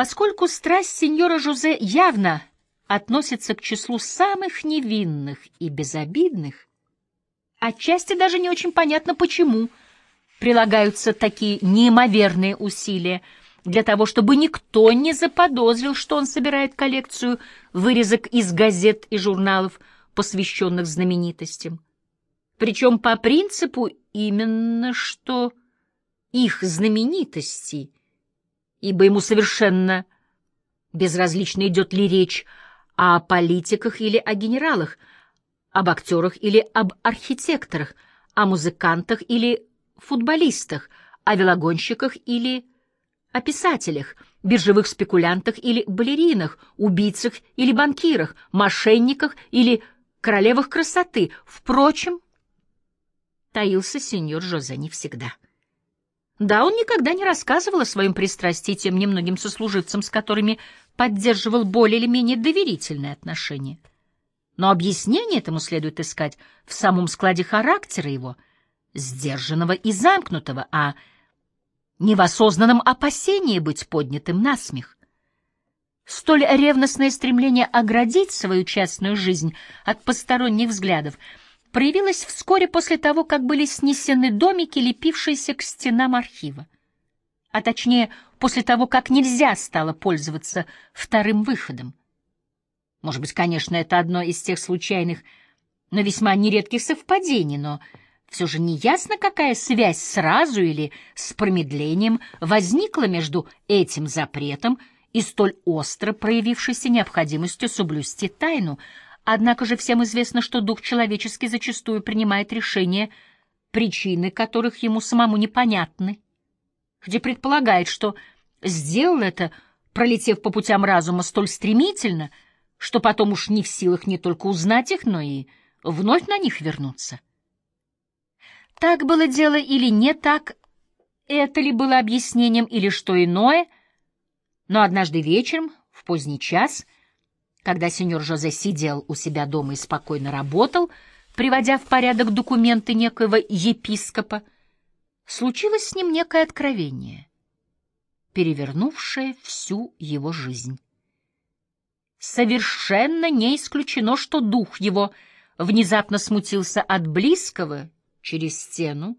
Поскольку страсть сеньора Жузе явно относится к числу самых невинных и безобидных, отчасти даже не очень понятно, почему прилагаются такие неимоверные усилия для того, чтобы никто не заподозрил, что он собирает коллекцию вырезок из газет и журналов, посвященных знаменитостям. Причем по принципу именно что их знаменитости, ибо ему совершенно безразлично идет ли речь о политиках или о генералах, об актерах или об архитекторах, о музыкантах или футболистах, о велогонщиках или о писателях, биржевых спекулянтах или балеринах, убийцах или банкирах, мошенниках или королевах красоты. Впрочем, таился сеньор Жозе не всегда. Да, он никогда не рассказывал о своем пристрастии тем немногим сослуживцам, с которыми поддерживал более или менее доверительные отношения. Но объяснение этому следует искать в самом складе характера его, сдержанного и замкнутого, а не в осознанном опасении быть поднятым на смех. Столь ревностное стремление оградить свою частную жизнь от посторонних взглядов — проявилась вскоре после того, как были снесены домики, лепившиеся к стенам архива. А точнее, после того, как нельзя стало пользоваться вторым выходом. Может быть, конечно, это одно из тех случайных, но весьма нередких совпадений, но все же неясно, какая связь сразу или с промедлением возникла между этим запретом и столь остро проявившейся необходимостью соблюсти тайну — Однако же всем известно, что дух человеческий зачастую принимает решения, причины которых ему самому непонятны, где предполагает, что сделал это, пролетев по путям разума столь стремительно, что потом уж не в силах не только узнать их, но и вновь на них вернуться. Так было дело или не так, это ли было объяснением или что иное, но однажды вечером, в поздний час, — когда сеньор Жозе сидел у себя дома и спокойно работал, приводя в порядок документы некоего епископа, случилось с ним некое откровение, перевернувшее всю его жизнь. Совершенно не исключено, что дух его внезапно смутился от близкого через стену,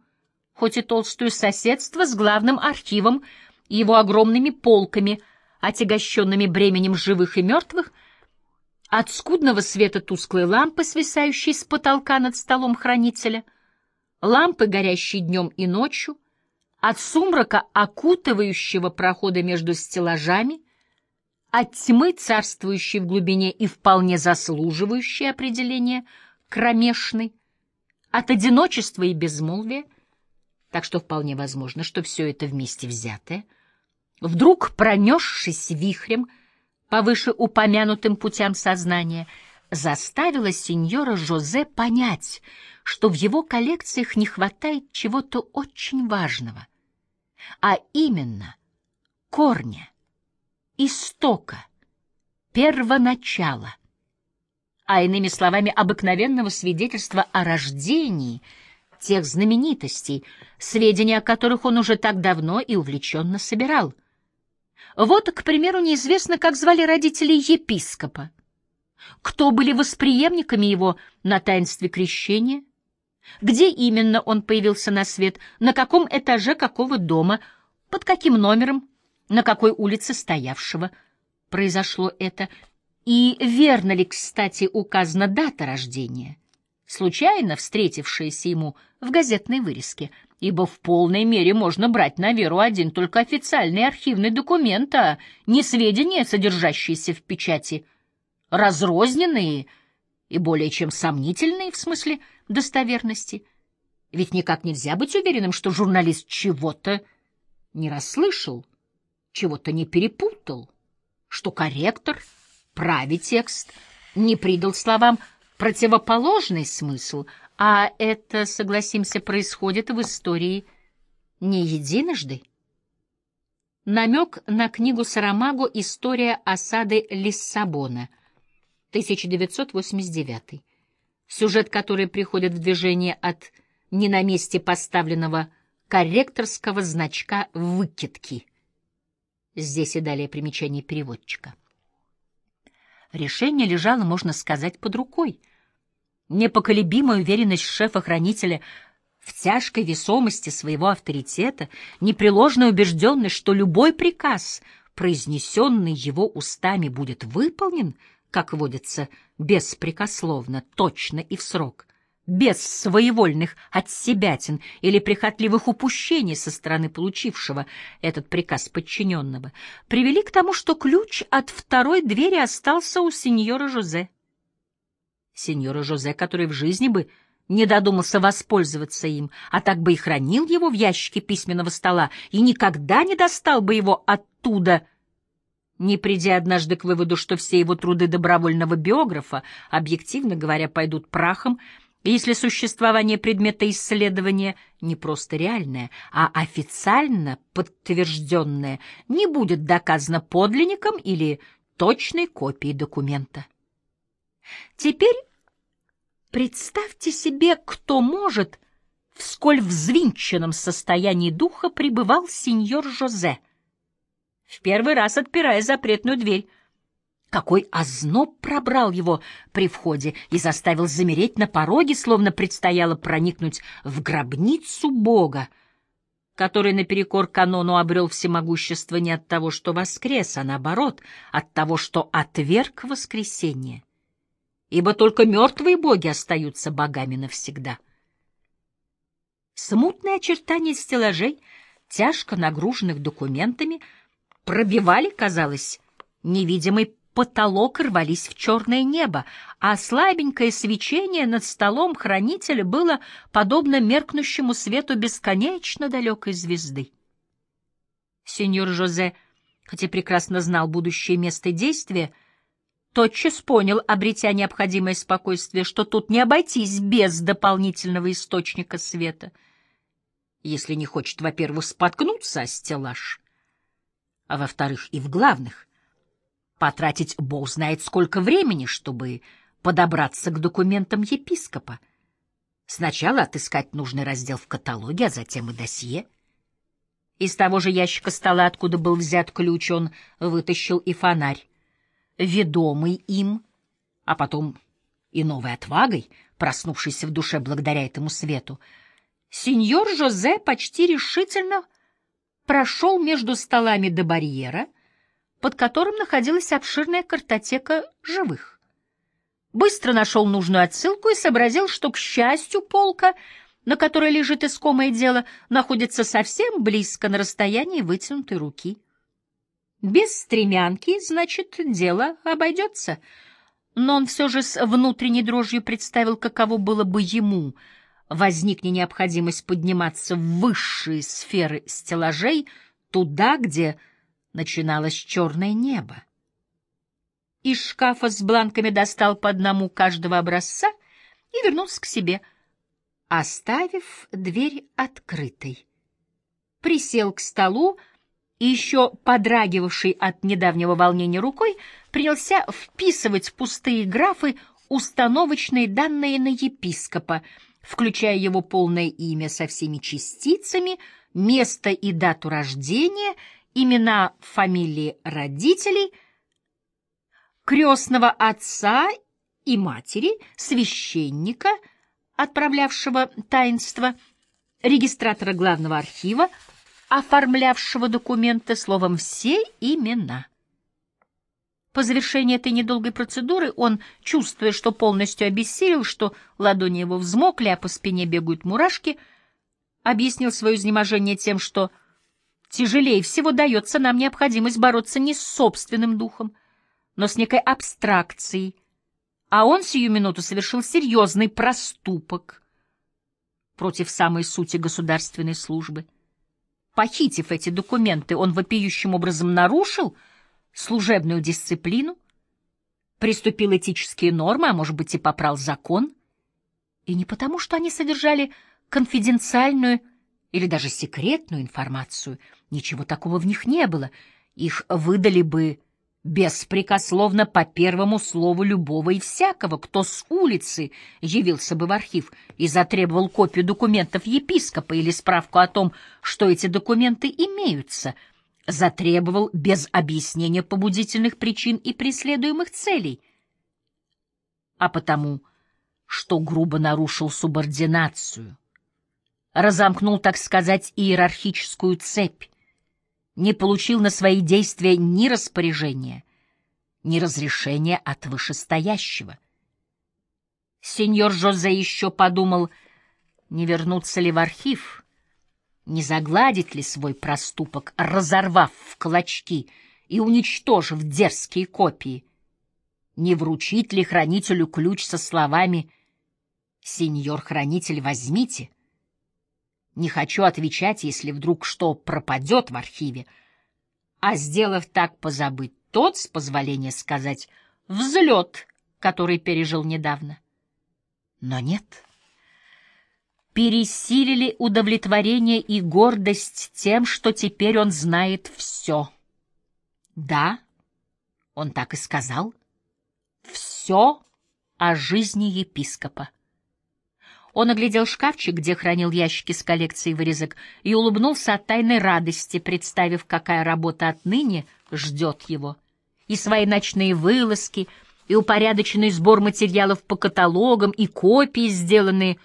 хоть и толстую соседство с главным архивом и его огромными полками, отягощенными бременем живых и мертвых, от скудного света тусклой лампы, свисающей с потолка над столом хранителя, лампы, горящей днем и ночью, от сумрака, окутывающего проходы между стеллажами, от тьмы, царствующей в глубине и вполне заслуживающей определения, кромешной, от одиночества и безмолвия, так что вполне возможно, что все это вместе взятое, вдруг пронесшись вихрем, — по вышеупомянутым путям сознания, заставила сеньора Жозе понять, что в его коллекциях не хватает чего-то очень важного, а именно корня, истока, первоначала, а иными словами обыкновенного свидетельства о рождении тех знаменитостей, сведения о которых он уже так давно и увлеченно собирал — вот, к примеру, неизвестно, как звали родителей епископа, кто были восприемниками его на таинстве крещения, где именно он появился на свет, на каком этаже какого дома, под каким номером, на какой улице стоявшего? Произошло это, и верно ли, кстати, указана дата рождения, случайно встретившаяся ему в газетной вырезке — ибо в полной мере можно брать на веру один только официальный архивный документ, а не сведения, содержащиеся в печати, разрозненные и более чем сомнительные в смысле достоверности. Ведь никак нельзя быть уверенным, что журналист чего-то не расслышал, чего-то не перепутал, что корректор, праве текст, не придал словам противоположный смысл — а это, согласимся, происходит в истории не единожды. Намек на книгу Сарамаго «История осады Лиссабона», 1989. Сюжет, который приходит в движение от не на месте поставленного корректорского значка выкидки. Здесь и далее примечание переводчика. Решение лежало, можно сказать, под рукой. Непоколебимая уверенность шефа-хранителя в тяжкой весомости своего авторитета, непреложная убежденность, что любой приказ, произнесенный его устами, будет выполнен, как водится, беспрекословно, точно и в срок, без своевольных отсебятин или прихотливых упущений со стороны получившего этот приказ подчиненного, привели к тому, что ключ от второй двери остался у сеньора Жозе. Сеньора Жозе, который в жизни бы не додумался воспользоваться им, а так бы и хранил его в ящике письменного стола и никогда не достал бы его оттуда, не придя однажды к выводу, что все его труды добровольного биографа, объективно говоря, пойдут прахом, если существование предмета исследования не просто реальное, а официально подтвержденное, не будет доказано подлинником или точной копией документа. Теперь представьте себе, кто может, в сколь взвинченном состоянии духа пребывал сеньор Жозе, в первый раз отпирая запретную дверь, какой озноб пробрал его при входе и заставил замереть на пороге, словно предстояло проникнуть в гробницу Бога, который наперекор канону обрел всемогущество не от того, что воскрес, а наоборот, от того, что отверг воскресение. Ибо только мертвые боги остаются богами навсегда. Смутные очертания стеллажей, тяжко нагруженных документами, пробивали, казалось, невидимый потолок рвались в черное небо, а слабенькое свечение над столом хранителя было подобно меркнущему свету бесконечно далекой звезды. Сеньор Жозе, хотя прекрасно знал будущее место действия, тотчас понял, обретя необходимое спокойствие, что тут не обойтись без дополнительного источника света, если не хочет, во-первых, споткнуться о стеллаж, а во-вторых, и в главных потратить бог знает сколько времени, чтобы подобраться к документам епископа. Сначала отыскать нужный раздел в каталоге, а затем и досье. Из того же ящика стола, откуда был взят ключ, он вытащил и фонарь. Ведомый им, а потом и новой отвагой, проснувшийся в душе благодаря этому свету, сеньор Жозе почти решительно прошел между столами до барьера — под которым находилась обширная картотека живых. Быстро нашел нужную отсылку и сообразил, что, к счастью, полка, на которой лежит искомое дело, находится совсем близко на расстоянии вытянутой руки. Без стремянки, значит, дело обойдется. Но он все же с внутренней дрожью представил, каково было бы ему, возникне необходимость подниматься в высшие сферы стеллажей, туда, где начиналось черное небо. Из шкафа с бланками достал по одному каждого образца и вернулся к себе, оставив дверь открытой. Присел к столу и еще подрагивавший от недавнего волнения рукой принялся вписывать пустые графы установочные данные на епископа, включая его полное имя со всеми частицами, место и дату рождения — имена, фамилии родителей, крестного отца и матери, священника, отправлявшего таинство, регистратора главного архива, оформлявшего документы, словом, все имена. По завершении этой недолгой процедуры он, чувствуя, что полностью обессилел, что ладони его взмокли, а по спине бегают мурашки, объяснил свое изнеможение тем, что Тяжелее всего дается нам необходимость бороться не с собственным духом, но с некой абстракцией, а он сию минуту совершил серьезный проступок против самой сути государственной службы. Похитив эти документы, он вопиющим образом нарушил служебную дисциплину, приступил этические нормы, а может быть и попрал закон, и не потому, что они содержали конфиденциальную или даже секретную информацию. Ничего такого в них не было. Их выдали бы беспрекословно по первому слову любого и всякого, кто с улицы явился бы в архив и затребовал копию документов епископа или справку о том, что эти документы имеются. затребовал без объяснения побудительных причин и преследуемых целей, а потому, что грубо нарушил субординацию, разомкнул, так сказать, иерархическую цепь, не получил на свои действия ни распоряжения, ни разрешения от вышестоящего. Сеньор Жозе еще подумал, не вернуться ли в архив, не загладить ли свой проступок, разорвав в клочки и уничтожив дерзкие копии, не вручить ли хранителю ключ со словами «Сеньор хранитель, возьмите», не хочу отвечать, если вдруг что пропадет в архиве, а, сделав так, позабыть тот, с позволения сказать, взлет, который пережил недавно. Но нет. Пересилили удовлетворение и гордость тем, что теперь он знает все. Да, он так и сказал. Все о жизни епископа. Он оглядел шкафчик, где хранил ящики с коллекцией вырезок, и улыбнулся от тайной радости, представив, какая работа отныне ждет его. И свои ночные вылазки, и упорядоченный сбор материалов по каталогам, и копии, сделанные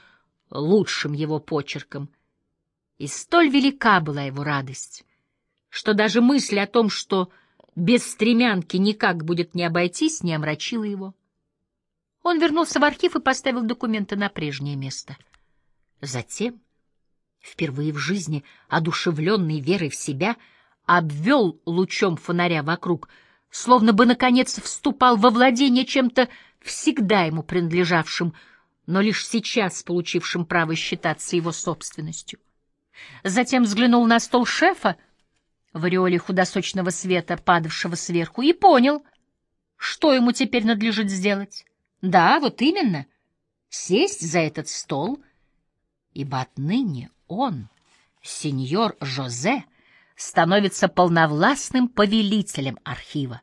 лучшим его почерком. И столь велика была его радость, что даже мысль о том, что без стремянки никак будет не обойтись, не омрачила его. Он вернулся в архив и поставил документы на прежнее место. Затем, впервые в жизни, одушевленный верой в себя, обвел лучом фонаря вокруг, словно бы, наконец, вступал во владение чем-то всегда ему принадлежавшим, но лишь сейчас получившим право считаться его собственностью. Затем взглянул на стол шефа в ореоле худосочного света, падавшего сверху, и понял, что ему теперь надлежит сделать. Да, вот именно. Сесть за этот стол, ибо отныне он, сеньор Жозе, становится полновластным повелителем архива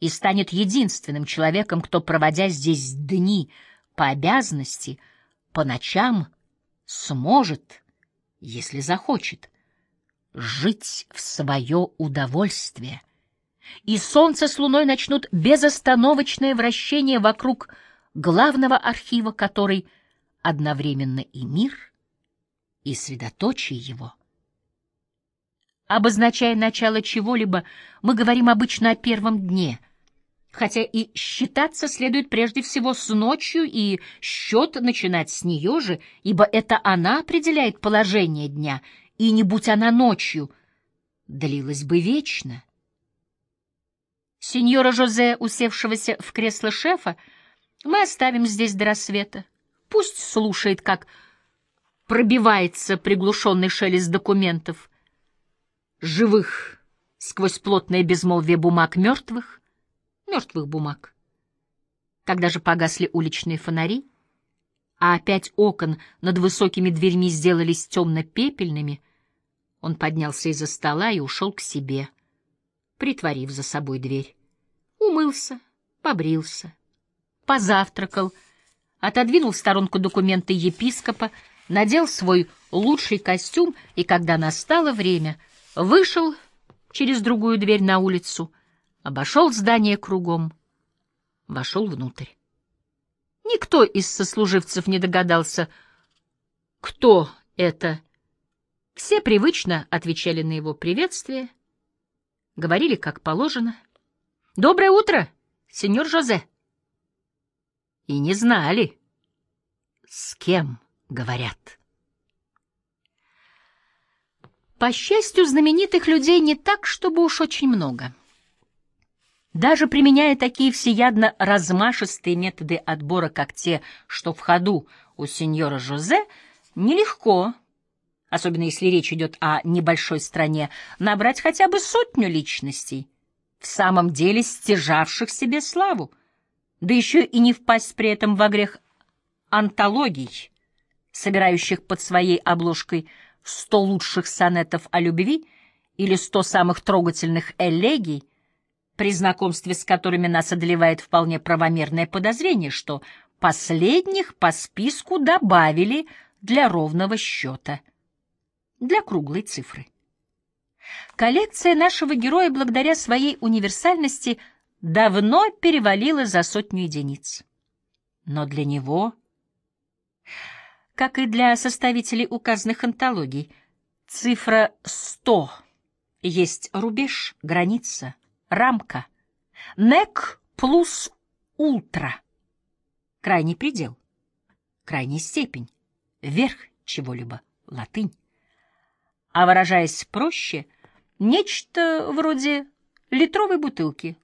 и станет единственным человеком, кто, проводя здесь дни по обязанности, по ночам сможет, если захочет, жить в свое удовольствие — и солнце с луной начнут безостановочное вращение вокруг главного архива, который одновременно и мир, и средоточие его. Обозначая начало чего-либо, мы говорим обычно о первом дне, хотя и считаться следует прежде всего с ночью и счет начинать с нее же, ибо это она определяет положение дня, и не будь она ночью, длилась бы вечно. Сеньора Жозе, усевшегося в кресло шефа, мы оставим здесь до рассвета. Пусть слушает, как пробивается приглушенный шелест документов, живых сквозь плотное безмолвие бумаг мертвых, мертвых бумаг. Когда же погасли уличные фонари, а опять окон над высокими дверьми сделались темно-пепельными, он поднялся из-за стола и ушел к себе — притворив за собой дверь. Умылся, побрился, позавтракал, отодвинул в сторонку документы епископа, надел свой лучший костюм и, когда настало время, вышел через другую дверь на улицу, обошел здание кругом, вошел внутрь. Никто из сослуживцев не догадался, кто это. Все привычно отвечали на его приветствие — говорили как положено. «Доброе утро, сеньор Жозе!» И не знали, с кем говорят. По счастью, знаменитых людей не так, чтобы уж очень много. Даже применяя такие всеядно размашистые методы отбора, как те, что в ходу у сеньора Жозе, нелегко особенно если речь идет о небольшой стране, набрать хотя бы сотню личностей, в самом деле стяжавших себе славу, да еще и не впасть при этом во грех антологий, собирающих под своей обложкой сто лучших сонетов о любви или сто самых трогательных элегий, при знакомстве с которыми нас одолевает вполне правомерное подозрение, что последних по списку добавили для ровного счета — для круглой цифры. Коллекция нашего героя благодаря своей универсальности давно перевалила за сотню единиц. Но для него, как и для составителей указанных антологий, цифра 100 есть рубеж, граница, рамка, нек плюс ультра, крайний предел, крайняя степень, верх чего-либо, латынь. А выражаясь проще, нечто вроде литровой бутылки.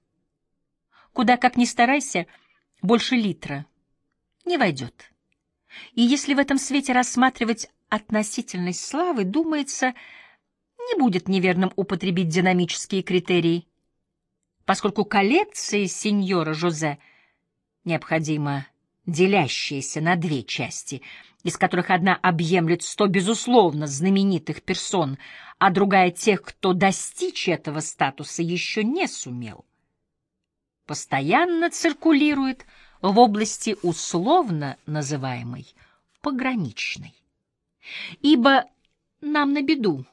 Куда как ни старайся, больше литра не войдет. И если в этом свете рассматривать относительность славы, думается, не будет неверным употребить динамические критерии, поскольку коллекции сеньора Жозе необходимо делящиеся на две части, из которых одна объемлет сто безусловно знаменитых персон, а другая тех, кто достичь этого статуса еще не сумел, постоянно циркулирует в области условно называемой пограничной. Ибо нам на беду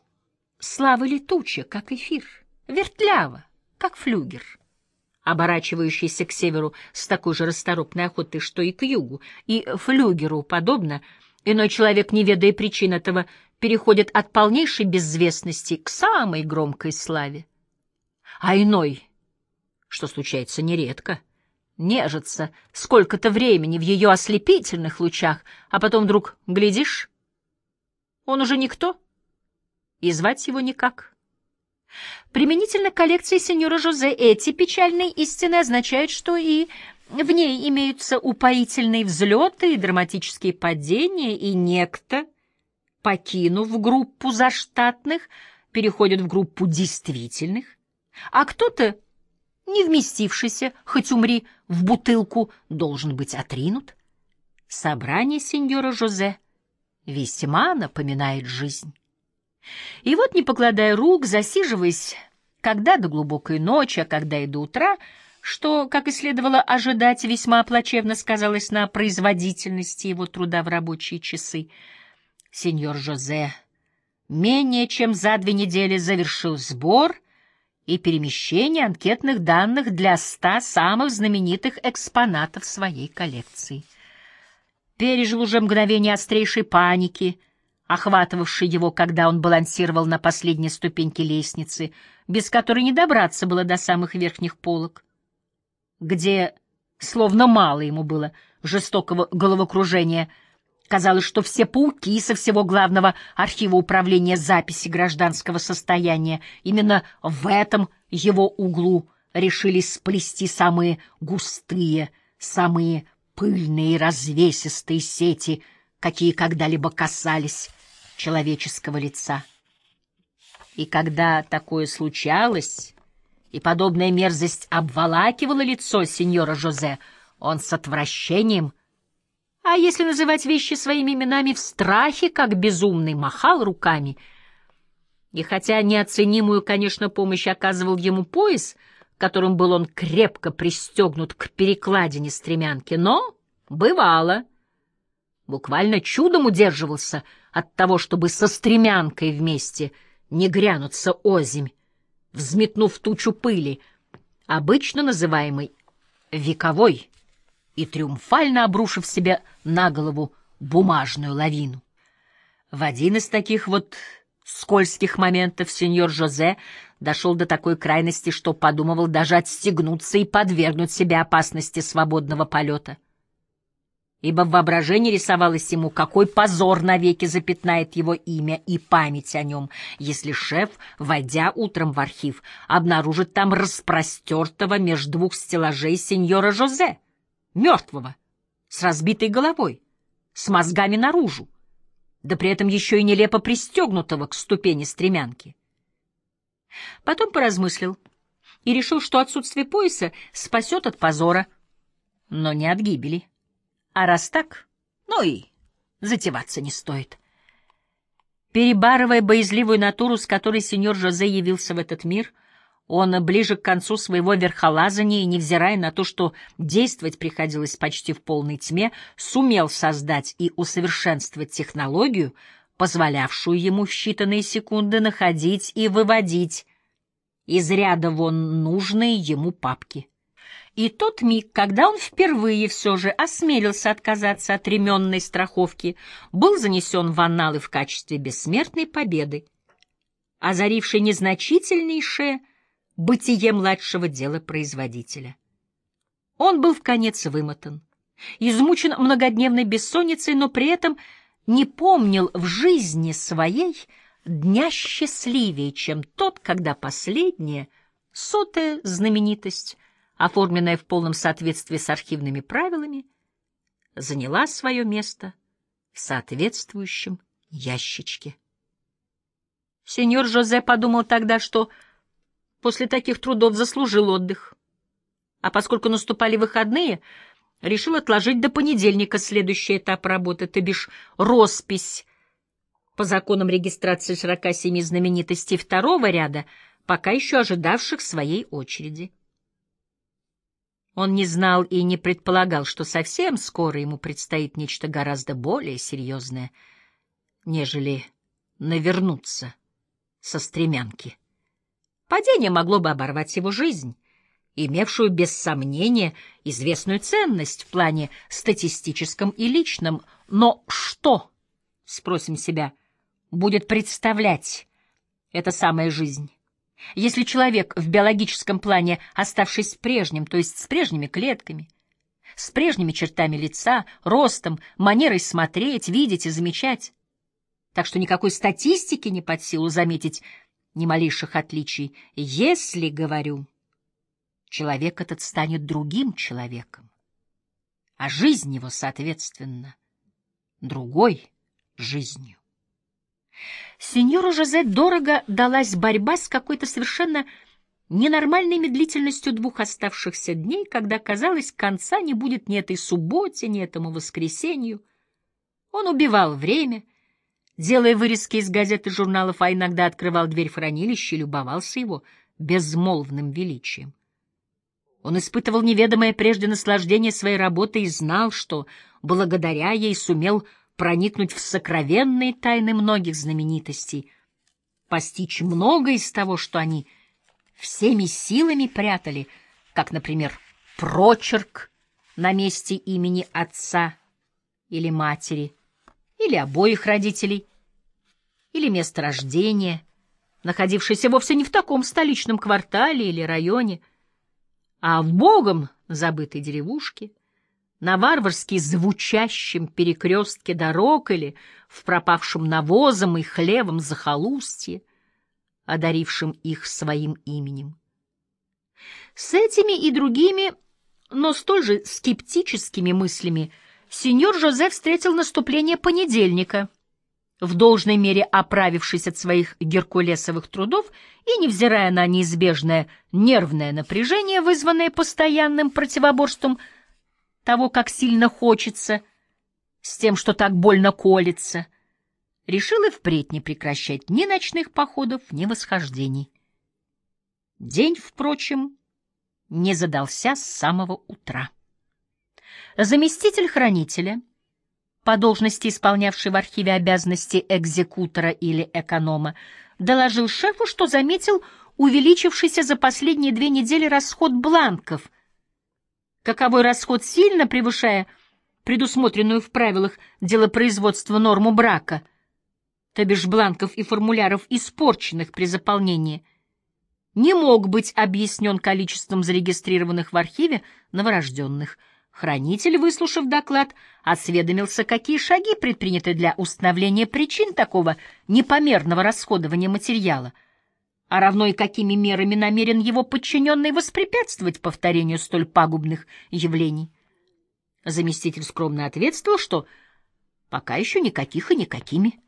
слава летуча, как эфир, вертлява, как флюгер оборачивающийся к северу с такой же расторопной охотой, что и к югу, и флюгеру подобно, иной человек, не ведая причин этого, переходит от полнейшей безвестности к самой громкой славе. А иной, что случается нередко, нежится сколько-то времени в ее ослепительных лучах, а потом вдруг, глядишь, он уже никто, и звать его никак. Применительно к коллекции сеньора Жозе эти печальные истины означают, что и в ней имеются упоительные взлеты и драматические падения, и некто, покинув группу заштатных, переходит в группу действительных, а кто-то, не вместившийся, хоть умри, в бутылку, должен быть отринут. Собрание сеньора Жозе весьма напоминает жизнь. И вот, не покладая рук, засиживаясь, когда до глубокой ночи, а когда и до утра, что, как и следовало ожидать, весьма плачевно сказалось на производительности его труда в рабочие часы, сеньор Жозе менее чем за две недели завершил сбор и перемещение анкетных данных для ста самых знаменитых экспонатов своей коллекции. Пережил уже мгновение острейшей паники — охватывавший его, когда он балансировал на последней ступеньке лестницы, без которой не добраться было до самых верхних полок, где, словно мало ему было жестокого головокружения, казалось, что все пауки со всего главного архива управления записи гражданского состояния именно в этом его углу решили сплести самые густые, самые пыльные и развесистые сети, какие когда-либо касались человеческого лица. И когда такое случалось, и подобная мерзость обволакивала лицо сеньора Жозе, он с отвращением, а если называть вещи своими именами в страхе, как безумный, махал руками. И хотя неоценимую, конечно, помощь оказывал ему пояс, которым был он крепко пристегнут к перекладине стремянки, но бывало — буквально чудом удерживался от того, чтобы со стремянкой вместе не грянуться озимь, взметнув тучу пыли, обычно называемой вековой, и триумфально обрушив себе на голову бумажную лавину. В один из таких вот скользких моментов сеньор Жозе дошел до такой крайности, что подумывал даже отстегнуться и подвергнуть себя опасности свободного полета — ибо в воображении рисовалось ему, какой позор навеки запятнает его имя и память о нем, если шеф, войдя утром в архив, обнаружит там распростертого между двух стеллажей сеньора Жозе, мертвого, с разбитой головой, с мозгами наружу, да при этом еще и нелепо пристегнутого к ступени стремянки. Потом поразмыслил и решил, что отсутствие пояса спасет от позора, но не от гибели. А раз так, ну и затеваться не стоит. Перебарывая боязливую натуру, с которой сеньор Жозе явился в этот мир, он ближе к концу своего верхолазания невзирая на то, что действовать приходилось почти в полной тьме, сумел создать и усовершенствовать технологию, позволявшую ему в считанные секунды находить и выводить из ряда вон нужные ему папки. И тот миг, когда он впервые все же осмелился отказаться от ременной страховки, был занесен в анналы в качестве бессмертной победы, озарившей незначительнейшее бытие младшего дела производителя. Он был в конец вымотан, измучен многодневной бессонницей, но при этом не помнил в жизни своей дня счастливее, чем тот, когда последняя, сотая знаменитость — оформленная в полном соответствии с архивными правилами, заняла свое место в соответствующем ящичке. Сеньор Жозе подумал тогда, что после таких трудов заслужил отдых, а поскольку наступали выходные, решил отложить до понедельника следующий этап работы, то бишь роспись по законам регистрации 47 знаменитостей второго ряда, пока еще ожидавших своей очереди. Он не знал и не предполагал, что совсем скоро ему предстоит нечто гораздо более серьезное, нежели навернуться со стремянки. Падение могло бы оборвать его жизнь, имевшую без сомнения известную ценность в плане статистическом и личном. Но что, спросим себя, будет представлять эта самая жизнь? Если человек в биологическом плане, оставшись прежним, то есть с прежними клетками, с прежними чертами лица, ростом, манерой смотреть, видеть и замечать, так что никакой статистики не под силу заметить ни малейших отличий, если, говорю, человек этот станет другим человеком, а жизнь его, соответственно, другой жизнью. Сеньору Жозе дорого далась борьба с какой-то совершенно ненормальной медлительностью двух оставшихся дней, когда, казалось, конца не будет ни этой субботе, ни этому воскресенью. Он убивал время, делая вырезки из газет и журналов, а иногда открывал дверь в хранилище и любовался его безмолвным величием. Он испытывал неведомое прежде наслаждение своей работы и знал, что благодаря ей сумел проникнуть в сокровенные тайны многих знаменитостей, постичь многое из того, что они всеми силами прятали, как, например, прочерк на месте имени отца или матери, или обоих родителей, или место рождения, находившееся вовсе не в таком столичном квартале или районе, а в богом забытой деревушке, на варварски звучащем перекрестке дорог или в пропавшем навозом и хлевом захолустье, одарившем их своим именем. С этими и другими, но столь же скептическими мыслями сеньор Жозеф встретил наступление понедельника, в должной мере оправившись от своих геркулесовых трудов и невзирая на неизбежное нервное напряжение, вызванное постоянным противоборством того, как сильно хочется, с тем, что так больно колется, решил и впредь не прекращать ни ночных походов, ни восхождений. День, впрочем, не задался с самого утра. Заместитель хранителя, по должности исполнявший в архиве обязанности экзекутора или эконома, доложил шефу, что заметил увеличившийся за последние две недели расход бланков — каковой расход сильно превышая предусмотренную в правилах делопроизводства норму брака, то бишь бланков и формуляров, испорченных при заполнении, не мог быть объяснен количеством зарегистрированных в архиве новорожденных. Хранитель, выслушав доклад, осведомился, какие шаги предприняты для установления причин такого непомерного расходования материала — а равно и какими мерами намерен его подчиненный воспрепятствовать повторению столь пагубных явлений. Заместитель скромно ответствовал, что пока еще никаких и никакими,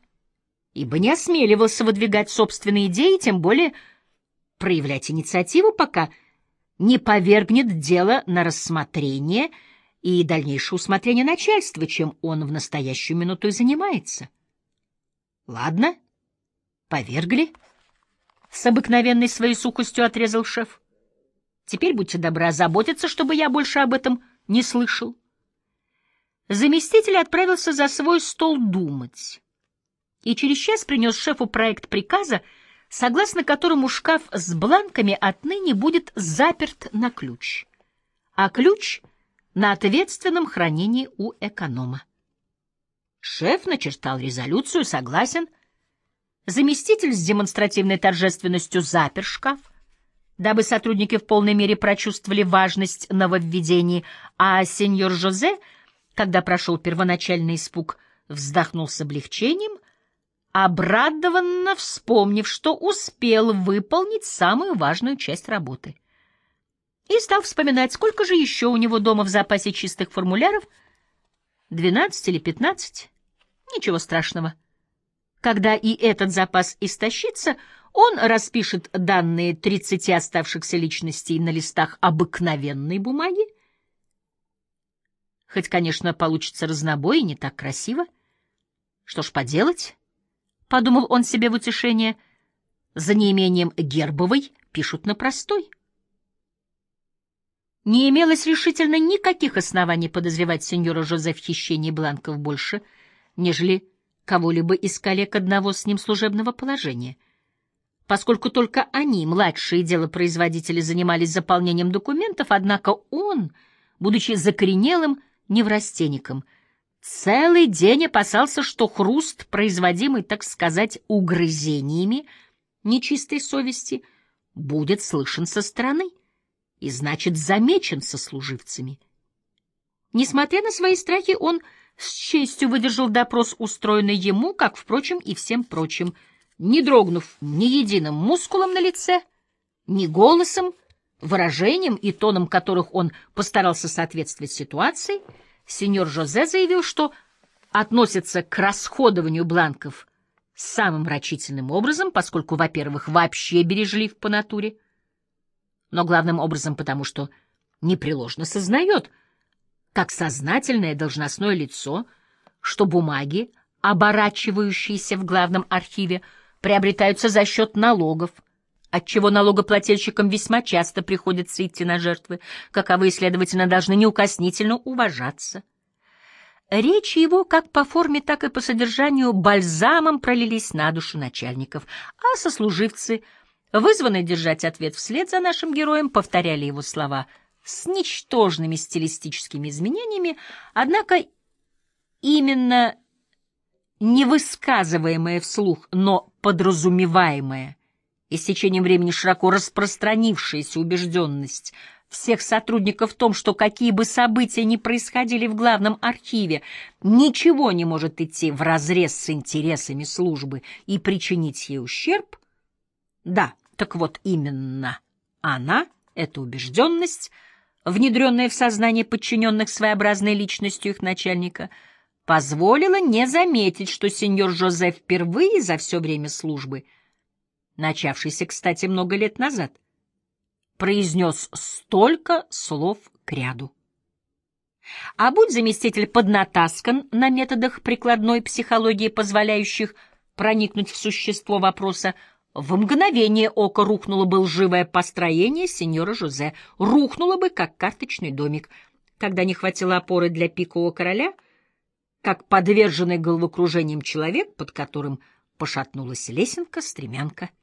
ибо не осмеливался выдвигать собственные идеи, тем более проявлять инициативу, пока не повергнет дело на рассмотрение и дальнейшее усмотрение начальства, чем он в настоящую минуту и занимается. Ладно, повергли. С обыкновенной своей сухостью отрезал шеф. Теперь будьте добры озаботиться, чтобы я больше об этом не слышал. Заместитель отправился за свой стол думать. и через час принес шефу проект приказа, согласно которому шкаф с бланками отныне будет заперт на ключ, а ключ — на ответственном хранении у эконома. Шеф начертал резолюцию, согласен. Заместитель с демонстративной торжественностью запер шкаф, дабы сотрудники в полной мере прочувствовали важность нововведений, а сеньор Жозе, когда прошел первоначальный испуг, вздохнул с облегчением, обрадованно вспомнив, что успел выполнить самую важную часть работы. И стал вспоминать, сколько же еще у него дома в запасе чистых формуляров, двенадцать или пятнадцать, ничего страшного. Когда и этот запас истощится, он распишет данные тридцати оставшихся личностей на листах обыкновенной бумаги. Хоть, конечно, получится разнобой и не так красиво. Что ж поделать, — подумал он себе в утешение, — за неимением гербовой пишут на простой. Не имелось решительно никаких оснований подозревать сеньора Жозе в хищении бланков больше, нежели кого-либо из коллег одного с ним служебного положения — поскольку только они, младшие делопроизводители, занимались заполнением документов, однако он, будучи закоренелым неврастенником, целый день опасался, что хруст, производимый, так сказать, угрызениями нечистой совести, будет слышен со стороны и, значит, замечен сослуживцами. Несмотря на свои страхи, он с честью выдержал допрос, устроенный ему, как, впрочем, и всем прочим, — не дрогнув ни единым мускулом на лице, ни голосом, выражением и тоном которых он постарался соответствовать ситуации, сеньор Жозе заявил, что относится к расходованию бланков самым рачительным образом, поскольку, во-первых, вообще бережлив по натуре, но главным образом потому, что непреложно сознает, как сознательное должностное лицо, что бумаги, оборачивающиеся в главном архиве, приобретаются за счет налогов, отчего налогоплательщикам весьма часто приходится идти на жертвы, каковые, следовательно, должны неукоснительно уважаться. Речи его как по форме, так и по содержанию бальзамом пролились на душу начальников, а сослуживцы, вызванные держать ответ вслед за нашим героем, повторяли его слова с ничтожными стилистическими изменениями, однако именно невысказываемое вслух, но подразумеваемое, и с течением времени широко распространившаяся убежденность всех сотрудников в том, что какие бы события ни происходили в главном архиве, ничего не может идти вразрез с интересами службы и причинить ей ущерб, да, так вот именно она, эта убежденность, внедренная в сознание подчиненных своеобразной личностью их начальника — позволило не заметить, что сеньор Жозеф впервые за все время службы, начавшийся, кстати, много лет назад, произнес столько слов к ряду. А будь заместитель поднатаскан на методах прикладной психологии, позволяющих проникнуть в существо вопроса, в мгновение ока рухнуло бы лживое построение сеньора Жозе, рухнуло бы, как карточный домик. Когда не хватило опоры для пикового короля — как подверженный головокружением человек, под которым пошатнулась лесенка, стремянка —